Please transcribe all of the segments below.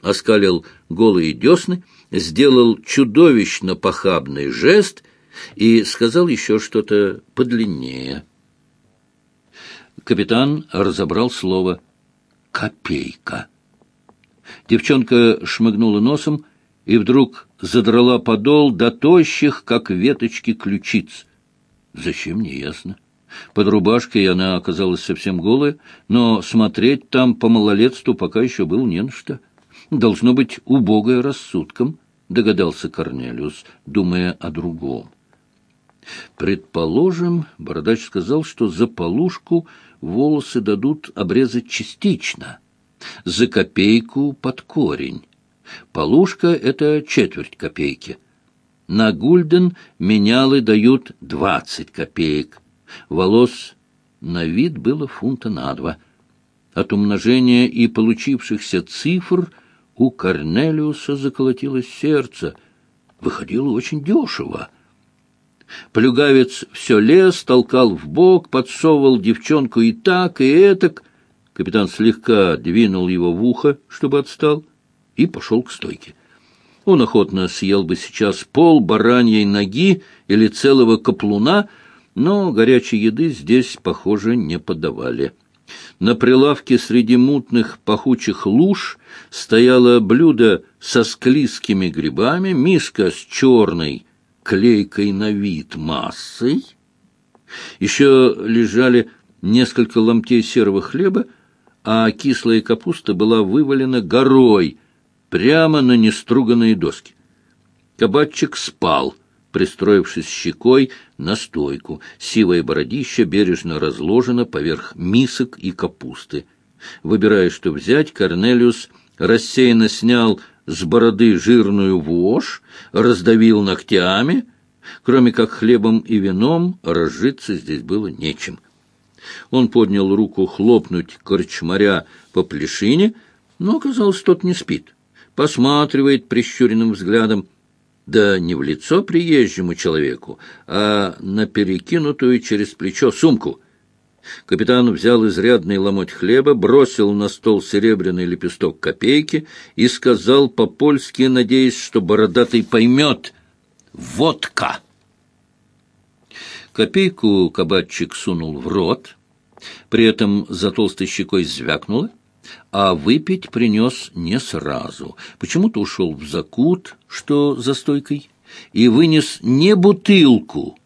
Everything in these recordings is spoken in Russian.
оскалил голые десны, сделал чудовищно похабный жест и сказал еще что-то подлиннее. Капитан разобрал слово «копейка». Девчонка шмыгнула носом и вдруг задрала подол до тощих, как веточки ключиц. Зачем, не ясно. Под рубашкой она оказалась совсем голая, но смотреть там по малолетству пока еще было не на что. Должно быть убогое рассудком, догадался Корнелиус, думая о другом. Предположим, Бородач сказал, что за полушку волосы дадут обрезать частично, за копейку под корень. Полушка — это четверть копейки. На гульден менялы дают двадцать копеек. Волос на вид было фунта на два. От умножения и получившихся цифр у Корнелиуса заколотилось сердце. Выходило очень дешево. Плюгавец все лез, толкал в бок, подсовывал девчонку и так, и этак. Капитан слегка двинул его в ухо, чтобы отстал, и пошел к стойке. Он охотно съел бы сейчас пол бараньей ноги или целого каплуна, но горячей еды здесь, похоже, не подавали. На прилавке среди мутных пахучих луж стояло блюдо со склизкими грибами, миска с черной клейкой на вид массой. Еще лежали несколько ломтей серого хлеба, а кислая капуста была вывалена горой прямо на неструганные доски. Кабачик спал, пристроившись щекой на стойку. Сивое бородище бережно разложено поверх мисок и капусты. Выбирая, что взять, Корнелиус рассеянно снял с бороды жирную вошь, раздавил ногтями. Кроме как хлебом и вином, разжиться здесь было нечем. Он поднял руку хлопнуть корчмаря по плешине, но оказалось, тот не спит. Посматривает прищуренным взглядом, да не в лицо приезжему человеку, а на перекинутую через плечо сумку — Капитан взял изрядный ломоть хлеба, бросил на стол серебряный лепесток копейки и сказал по-польски, надеясь, что бородатый поймет «Водка!». Копейку кабачик сунул в рот, при этом за толстой щекой звякнуло, а выпить принес не сразу. Почему-то ушел в закут, что за стойкой, и вынес не бутылку,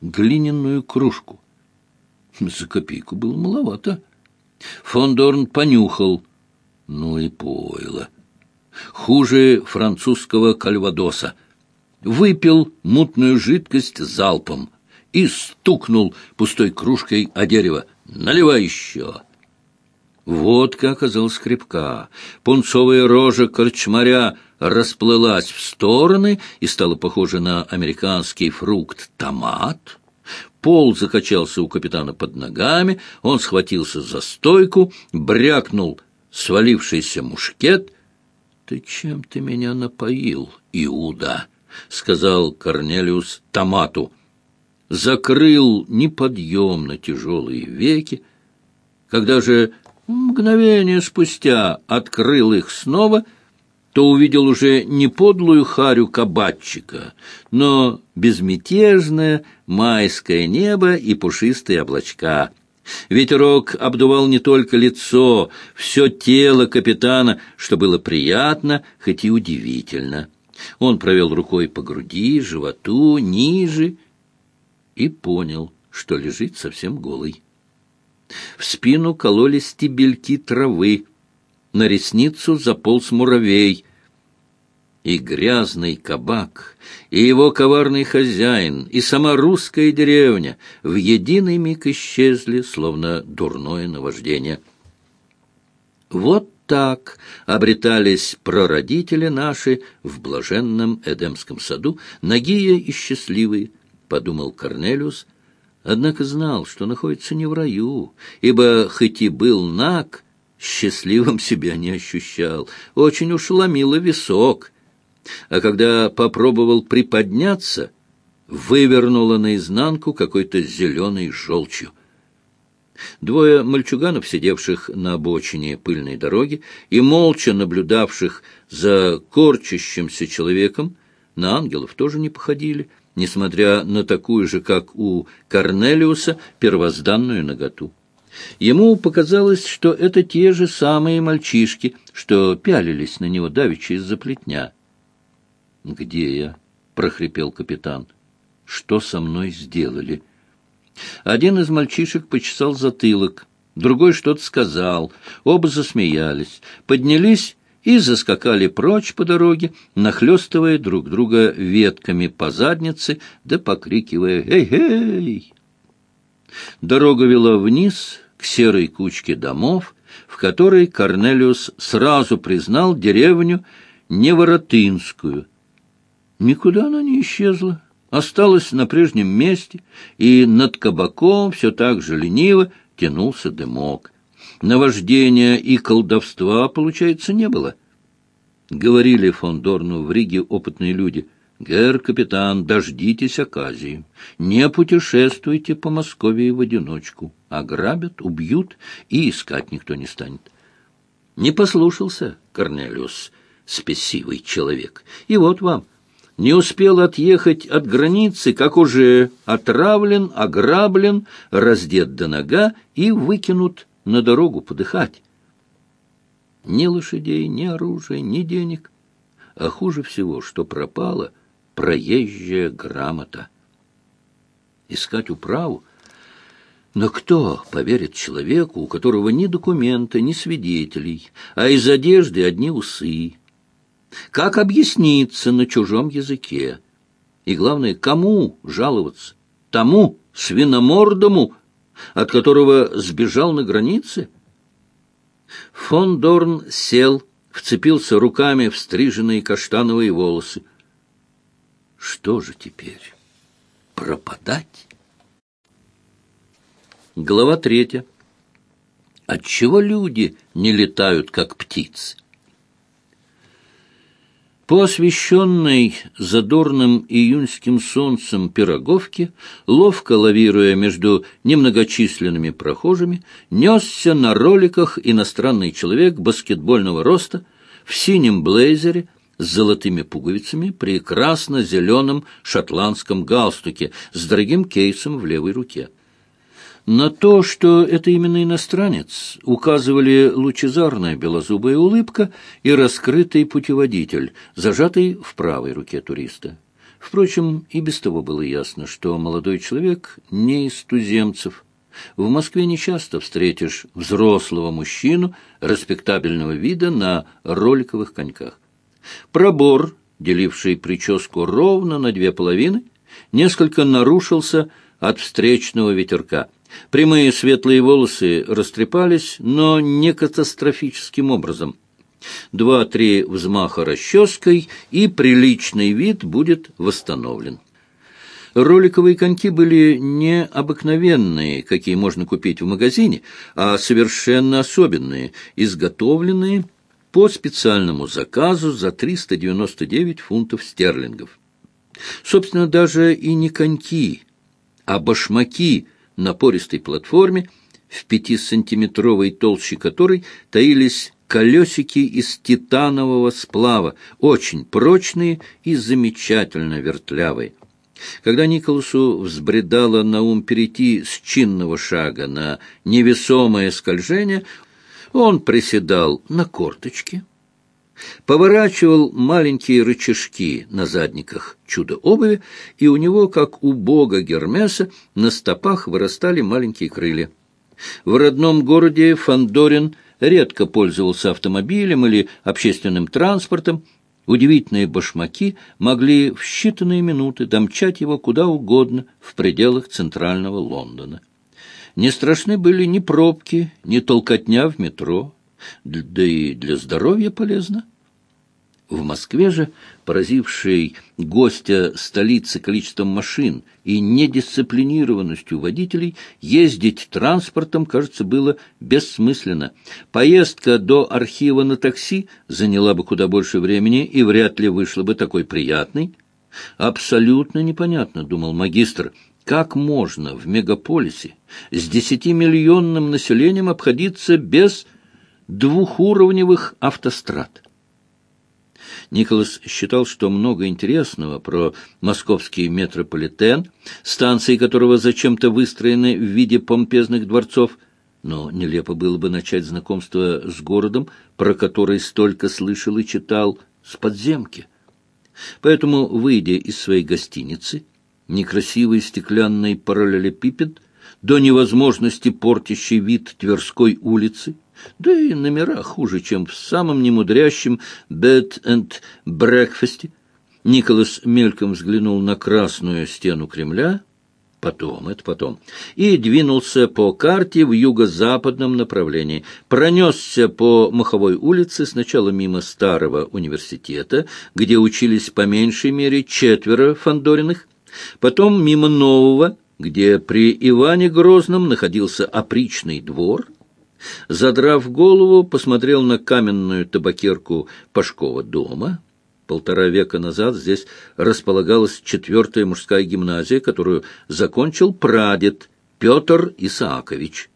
глиняную кружку. За копейку было маловато. Фондорн понюхал. Ну и пойло. Хуже французского кальвадоса. Выпил мутную жидкость залпом и стукнул пустой кружкой о дерево. «Наливай еще!» Водка оказалась крепка. Пунцовая рожа корчмаря расплылась в стороны и стала похожа на американский фрукт томат. Пол закачался у капитана под ногами, он схватился за стойку, брякнул свалившийся мушкет. — Ты чем ты меня напоил, Иуда? — сказал Корнелиус томату. Закрыл неподъемно тяжелые веки. Когда же мгновение спустя открыл их снова — то увидел уже не подлую харю кабачика, но безмятежное майское небо и пушистые облачка. Ветерок обдувал не только лицо, все тело капитана, что было приятно, хоть и удивительно. Он провел рукой по груди, животу, ниже и понял, что лежит совсем голый. В спину кололи стебельки травы, на ресницу заполз муравей. И грязный кабак, и его коварный хозяин, и сама русская деревня в единый миг исчезли, словно дурное наваждение. Вот так обретались прародители наши в блаженном Эдемском саду, нагие и счастливые, — подумал Корнелиус, однако знал, что находится не в раю, ибо хоть и был наг, счастливым себя не ощущал, очень уж ломило висок. А когда попробовал приподняться, вывернуло наизнанку какой-то зеленой желчью. Двое мальчуганов, сидевших на обочине пыльной дороги и молча наблюдавших за корчащимся человеком, на ангелов тоже не походили, несмотря на такую же, как у Корнелиуса, первозданную наготу. Ему показалось, что это те же самые мальчишки, что пялились на него давеча из-за плетня. «Где я?» — прохрипел капитан. «Что со мной сделали?» Один из мальчишек почесал затылок, другой что-то сказал. Оба засмеялись, поднялись и заскакали прочь по дороге, нахлестывая друг друга ветками по заднице, да покрикивая «Эй-эй!». Дорога вела вниз к серой кучке домов, в которой Корнелиус сразу признал деревню Неворотынскую. Никуда она не исчезла осталась на прежнем месте, и над кабаком все так же лениво тянулся дымок. Наваждения и колдовства, получается, не было. Говорили фон Дорну в Риге опытные люди. «Гер, капитан, дождитесь оказии. Не путешествуйте по Москве в одиночку. Ограбят, убьют, и искать никто не станет». Не послушался Корнелиус, спесивый человек. И вот вам — не успел отъехать от границы, как уже отравлен, ограблен, раздет до нога и выкинут на дорогу подыхать. Ни лошадей, ни оружия, ни денег. А хуже всего, что пропала проезжая грамота. Искать управу? Но кто поверит человеку, у которого ни документа, ни свидетелей, а из одежды одни усы? Как объясниться на чужом языке? И главное, кому жаловаться? Тому свиномордому, от которого сбежал на границе? Фон Дорн сел, вцепился руками в стриженные каштановые волосы. Что же теперь? Пропадать? Глава третья. Отчего люди не летают, как птицы? По освещенной задорным июньским солнцем пироговке, ловко лавируя между немногочисленными прохожими, несся на роликах иностранный человек баскетбольного роста в синем блейзере с золотыми пуговицами при красно-зеленом шотландском галстуке с дорогим кейсом в левой руке. На то, что это именно иностранец, указывали лучезарная белозубая улыбка и раскрытый путеводитель, зажатый в правой руке туриста. Впрочем, и без того было ясно, что молодой человек не из туземцев. В Москве нечасто встретишь взрослого мужчину респектабельного вида на роликовых коньках. Пробор, деливший прическу ровно на две половины, несколько нарушился от встречного ветерка – Прямые светлые волосы растрепались, но не катастрофическим образом. Два-три взмаха расческой, и приличный вид будет восстановлен. Роликовые коньки были не обыкновенные, какие можно купить в магазине, а совершенно особенные, изготовленные по специальному заказу за 399 фунтов стерлингов. Собственно, даже и не коньки, а башмаки – на пористой платформе, в пятисантиметровой толще которой таились колесики из титанового сплава, очень прочные и замечательно вертлявые. Когда Николасу взбредало на ум перейти с чинного шага на невесомое скольжение, он приседал на корточки, поворачивал маленькие рычажки на задниках чудо-обуви, и у него, как у бога Гермеса, на стопах вырастали маленькие крылья. В родном городе Фандорин редко пользовался автомобилем или общественным транспортом. Удивительные башмаки могли в считанные минуты домчать его куда угодно в пределах центрального Лондона. Не страшны были ни пробки, ни толкотня в метро да и для здоровья полезно. В Москве же, поразившей гостя столицы количеством машин и недисциплинированностью водителей, ездить транспортом, кажется, было бессмысленно. Поездка до архива на такси заняла бы куда больше времени и вряд ли вышла бы такой приятной. «Абсолютно непонятно», — думал магистр, Как можно в мегаполисе с десятимиллионным населением обходиться без двухуровневых автострад? Николас считал, что много интересного про московский метрополитен, станции которого зачем-то выстроены в виде помпезных дворцов, но нелепо было бы начать знакомство с городом, про который столько слышал и читал, с подземки. Поэтому, выйдя из своей гостиницы, некрасивый стеклянный параллелепипед, до невозможности портящий вид Тверской улицы, да и номера хуже, чем в самом немудрящем «Bed and Breakfast». Николас мельком взглянул на красную стену Кремля, потом, это потом, и двинулся по карте в юго-западном направлении, пронесся по Маховой улице сначала мимо старого университета, где учились по меньшей мере четверо Фандориных, потом мимо нового, где при Иване Грозном находился опричный двор, задрав голову, посмотрел на каменную табакерку Пашкова дома. Полтора века назад здесь располагалась четвертая мужская гимназия, которую закончил прадед Петр Исаакович –